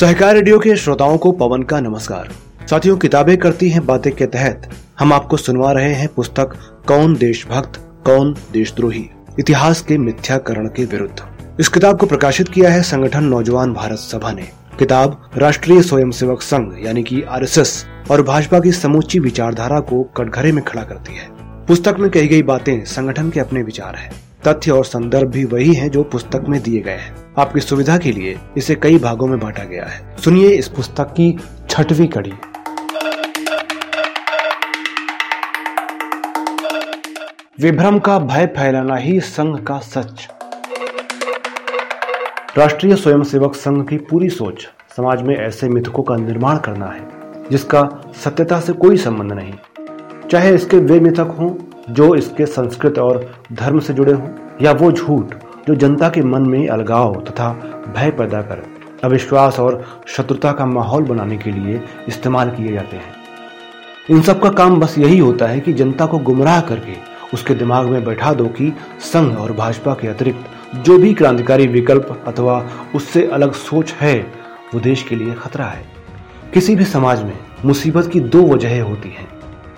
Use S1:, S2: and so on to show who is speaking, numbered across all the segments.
S1: सहकार radio के श्रोताओं को पवन का नमस्कार। साथियों, किताबें करती हैं बातें के तहत। हम आपको सुनवा रहे हैं पुस्तक, कौन देशभक्त, कौन देशद्रोही? इतिहास के मिथ्याकरण के विरुद्ध। इस किताब को प्रकाशित किया है संगठन नौजवान भारत सभा ने। किताब, राष्ट्रीय स्वयंसेवक संघ, यानी कि आरएसएस, और भाजपा की समूची विचारधारा को कटघरे में खड़ा करती है। पुस्तक में कही गई बातें संगठन के अपने विचार हैं। तथ्य और संदर्भ भी वही हैं जो पुस्तक में दिए गए हैं। आपकी सुविधा के लिए इसे कई भागों में बांटा गया है। सुनिए इस पुस्तक की छठवीं कड़ी। विभ्रम का भय फैलाना ही संघ का सच। राष्ट्रीय स्वयंसेवक संघ की पूरी सोच समाज में ऐसे मिथकों का निर्माण करना है, जिसका सत्यता से कोई संबंध नहीं। चाहे इसके वे मिथक हों जो इसके संस्कृत और धर्म से जुड़े हों, या वो झूठ जो जनता के मन में अलगाव तथा भय पैदा कर। अविश्वास और शत्रुता का माहौल बनाने के लिए इस्तेमाल किए जाते हैं। इन सब का काम बस यही होता है कि जनता को गुमराह करके उसके दिमाग में बैठा दो कि संघ और भाजपा के अतिरिक्त जो भी क्रांतिकारी विकल्प अथवा उससे अलग सोच है, वो देश के लिए खतरा है। किसी भी समाज में मुसीबत की दो वजहें होती हैं।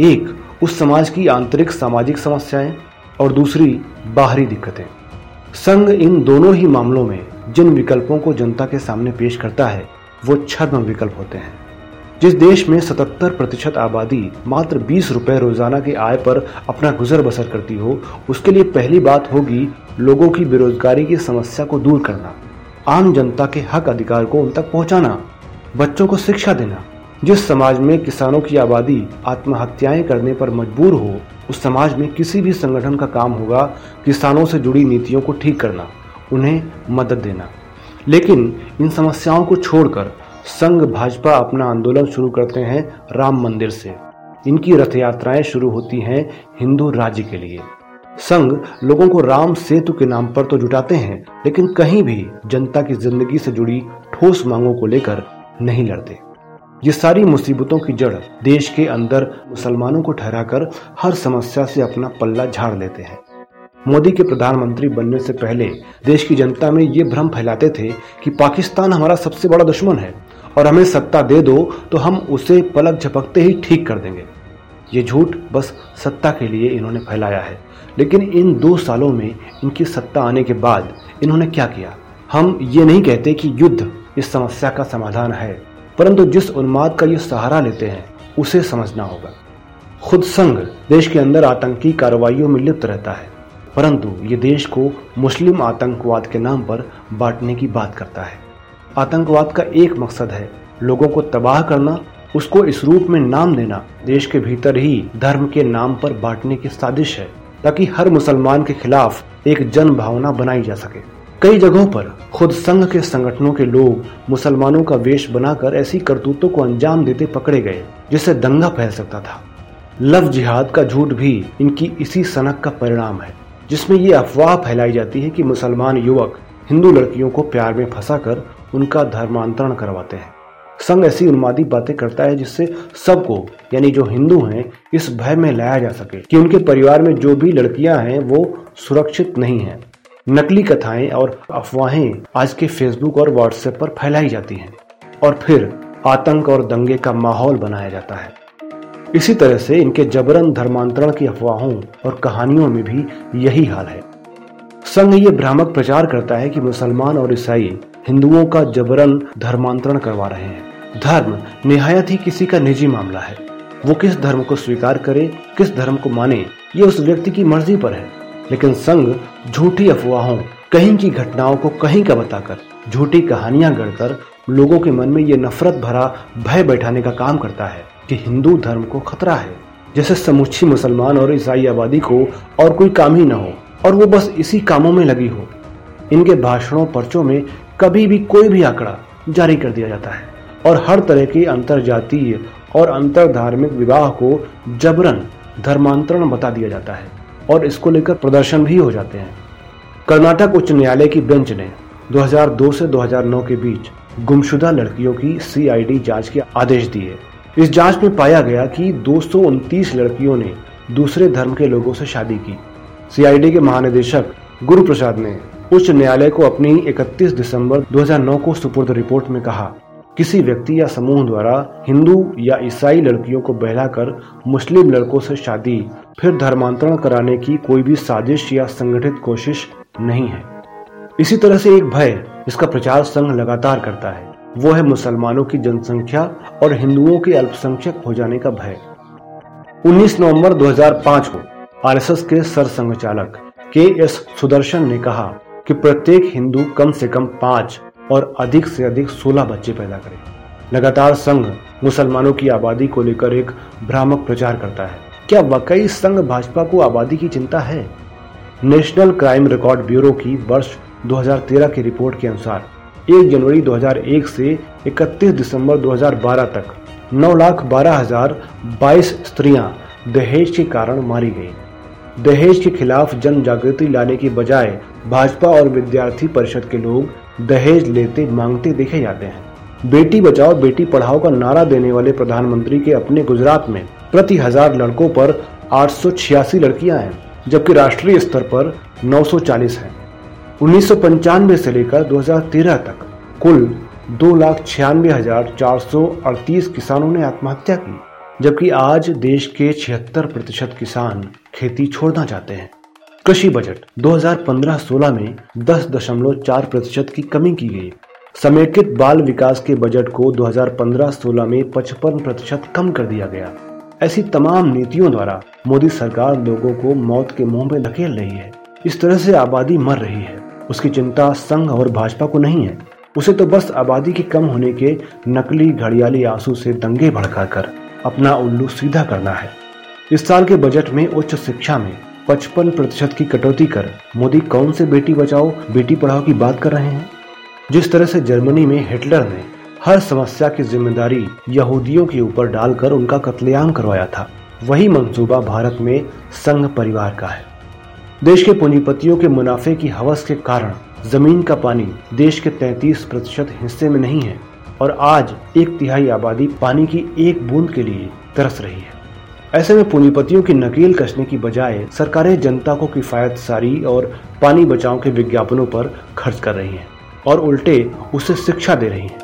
S1: एक उस समाज की आंतरिक सामाजिक समस्याएँ और दूसरी बाहरी दिक्कतें। संघ इन दोनों ही मामलों में जिन विकल्पों को जनता के सामने पेश करता है, वो छद्म विकल्प होते हैं। जिस देश में 77 प्रतिशत आबादी मात्र 20 रुपए रोज़ाना के आय पर अपना गुजर बसर करती हो, उसके लिए पहली बात होगी लोगों की बेरोजगारी की समस्या को दूर करना, आम जनता के हक अधिकार को उन तक पहुंचाना, बच्चों को शिक्षा देना। जिस समाज में किसानों की आबादी, आत्महत्याएँ करने पर मजबूर हो, उस समाज में किसी भी संगठन का काम होगा, किसानों से जुड़ी नीतियों को ठीक करना, उन्हें मदद देना। लेकिन इन समस्याओं को छोड़कर संघ, भाजपा अपना आंदोलन शुरू करते हैं राम मंदिर से। इनकी रथ यात्राएँ शुरू होती हैं हिंदू राज्य के लिए। संघ लोगों को राम सेतु के नाम पर तो जुटाते हैं, लेकिन कहीं भी जनता की ज़िंदगी से जुड़ी ठोस मांगों को लेकर नहीं लड़ते। ये सारी मुसीबतों की जड़ देश के अंदर मुसलमानों को ठहराकर हर समस्या से अपना पल्ला झाड़ लेते हैं। मोदी के प्रधानमंत्री बनने से पहले देश की जनता में ये भ्रम फैलाते थे कि पाकिस्तान हमारा सबसे बड़ा दुश्मन है और हमें सत्ता दे दो तो हम उसे पलक झपकते ही ठीक कर देंगे। ये झूठ बस सत्ता के लिए इन्होंने फैलाया है। लेकिन इन दो सालों में इनकी सत्ता आने के बाद इन्होंने क्या किया? हम ये नहीं कहते कि युद्ध इस समस्या का समाधान है। परंतु जिस उन्माद का ये सहारा लेते हैं, उसे समझना होगा। खुद संघ देश के अंदर आतंकी कार्रवाइयों में लिप्त रहता है, परंतु ये देश को मुस्लिम आतंकवाद के नाम पर बांटने की बात करता है। आतंकवाद का एक मकसद है लोगों को तबाह करना, उसको इस रूप में नाम देना। देश के भीतर ही धर्म के नाम पर बांटने की साजिश है, ताकि हर मुसलमान के खिलाफ एक जन भावना बनाई जा सके। कई जगहों पर खुद संघ के संगठनों के लोग मुसलमानों का वेश बनाकर ऐसी करतूतों को अंजाम देते पकड़े गए, जिससे दंगा फैल सकता था। लव जिहाद का झूठ भी इनकी इसी सनक का परिणाम है, जिसमें ये अफवाह फैलाई जाती है कि मुसलमान युवक हिंदू लड़कियों को प्यार में फंसाकर उनका धर्मांतरण करवाते हैं। संघ ऐसी उन्मादी बातें करता है जिससे सबको, यानी जो हिंदू हैं, इस भय में लाया जा सके कि उनके परिवार में जो भी लड़कियाँ हैं, वो सुरक्षित नहीं हैं। नकली कथाएँ और अफवाहें आज के फेसबुक और व्हाट्सएप पर फैलाई जाती हैं और फिर आतंक और दंगे का माहौल बनाया जाता है। इसी तरह से इनके जबरन धर्मांतरण की अफवाहों और कहानियों में भी यही हाल है। संघ ये भ्रामक प्रचार करता है कि मुसलमान और ईसाई हिंदुओं का जबरन धर्मांतरण करवा रहे हैं। धर्म निहायत ही किसी का निजी मामला है। वो किस धर्म को स्वीकार करे, किस धर्म को माने, ये उस व्यक्ति की मर्ज़ी पर है। लेकिन संघ झूठी अफवाहों, कहीं की घटनाओं को कहीं का बताकर, झूठी कहानियाँ गढ़कर, लोगों के मन में ये नफरत भरा, भय बैठाने का काम करता है कि हिंदू धर्म को खतरा है। जैसे समुची मुसलमान और ईसाई आबादी को और कोई काम ही न हो, और वो बस इसी कामों में लगी हो। इनके भाषणों, पर्चों में कभी भी कोई भी आंकड़ा जारी कर दिया जाता है, और हर तरह के अंतर जातीय और अंतर धार्मिक विवाह को जबरन धर्मांतरण बता दिया जाता है। और इसको लेकर प्रदर्शन भी हो जाते हैं। कर्नाटक उच्च न्यायालय की बेंच ने 2002 से 2009 के बीच गुमशुदा लड़कियों की सीआईडी जाँच के आदेश दिए। इस जाँच में पाया गया कि दो सौ उनतीस लड़कियों ने दूसरे धर्म के लोगों से शादी की। सीआईडी के महानिदेशक गुरु प्रसाद ने उच्च न्यायालय को अपनी 31 दिसंबर 2009 को सुपुर्द रिपोर्ट में कहा किसी व्यक्ति या समूह द्वारा हिंदू या ईसाई लड़कियों को बहलाकर मुस्लिम लड़कों से शादी, फिर धर्मांतरण कराने की कोई भी साजिश या संगठित कोशिश नहीं है। इसी तरह से एक भय जिसका प्रचार संघ लगातार करता है। वो है मुसलमानों की जनसंख्या और हिंदुओं के अल्पसंख्यक हो जाने का भय। 19 नवंबर 2005 को आरएसएस के सर संघ के एस सुदर्शन ने कहा कि प्रत्येक हिंदू कम से कम पाँच और अधिक से अधिक सोलह बच्चे पैदा करे। लगातार संघ मुसलमानों की आबादी को लेकर एक भ्रामक प्रचार करता है। क्या वाकई संघ भाजपा को आबादी की चिंता है? नेशनल क्राइम रिकॉर्ड ब्यूरो की वर्ष 2013 की रिपोर्ट के अनुसार 1 जनवरी 2001 से 31 दिसंबर 2012 तक नौ लाख बारह हज़ार बाईस स्त्रियाँ दहेज के कारण मारी गई। दहेज के खिलाफ जन जागृति लाने की बजाय भाजपा और विद्यार्थी परिषद के लोग दहेज लेते, मांगते देखे जाते हैं। बेटी बचाओ, बेटी पढ़ाओ का नारा देने वाले प्रधानमंत्री के अपने गुजरात में प्रति हज़ार लड़कों पर आठ लड़कियाँ हैं, जबकि राष्ट्रीय स्तर पर 940 हैं। उन्नीस से लेकर 2013 तक कुल दो लाख छियानवे हज़ार चार सौ अड़तीस किसानों ने आत्महत्या की, जबकि आज देश के छिहत्तर प्रतिशत किसान खेती छोड़ना चाहते हैं। कृषि बजट 2015-16 में 10.4 प्रतिशत की कमी की गई। समेकित बाल विकास के बजट को 2015-16 में 55 प्रतिशत कम कर दिया गया। ऐसी तमाम नीतियों द्वारा मोदी सरकार लोगों को मौत के मुँह में धकेल रही है। इस तरह से आबादी मर रही है। उसकी चिंता संघ और भाजपा को नहीं है। उसे तो बस आबादी के कम होने के नकली घड़ियाली आँसू से दंगे भड़काकर अपना उल्लू सीधा करना है। इस साल के बजट में उच्च शिक्षा में 55 प्रतिशत की कटौती कर मोदी कौन से बेटी बचाओ, बेटी पढ़ाओ की बात कर रहे हैं? जिस तरह से जर्मनी में हिटलर ने हर समस्या की ज़िम्मेदारी यहूदियों के ऊपर डालकर उनका कत्लेआम करवाया था, वही मंसूबा भारत में संघ परिवार का है। देश के पूंजीपतियों के मुनाफे की हवस के कारण ज़मीन का पानी देश के 33 प्रतिशत हिस्से में नहीं है और आज एक तिहाई आबादी पानी की एक बूंद के लिए तरस रही है। ऐसे में पूंजीपतियों की नकेल कसने की बजाय सरकारें जनता को किफायत सारी और पानी बचाव के विज्ञापनों पर खर्च कर रही हैं और उल्टे उसे शिक्षा दे रही हैं।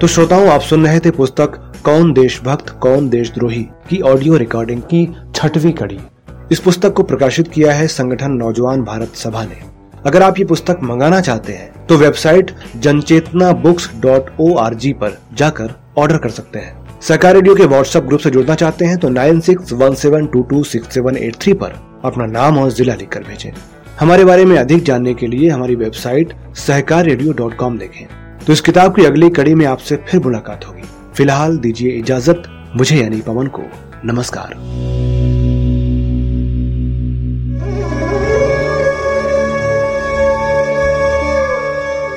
S1: तो श्रोताओं, आप सुन रहे थे पुस्तक कौन देशभक्त, कौन देशद्रोही की ऑडियो रिकॉर्डिंग की छठवीं कड़ी। इस पुस्तक को प्रकाशित किया है संगठन नौजवान भारत सभा ने। अगर आप ये पुस्तक मंगाना चाहते हैं तो website Janchetna books dot O R G पर जाकर ऑर्डर कर सकते हैं। सरकार रेडियो के व्हाट्सएप ग्रुप से जुड़ना चाहते हैं तो nine six one seven two two six seven eight three पर अपना नाम और जिला लिखकर भेजें। हमारे बारे में अधिक जानने के लिए हमारी website Sahakar radio dot com देखें। तो इस किताब की अगली कड़ी में आपसे फिर मुलाकात होगी। फ़िलहाल दीजिए इजाज़त, मुझे यानी पवन को नमस्कार।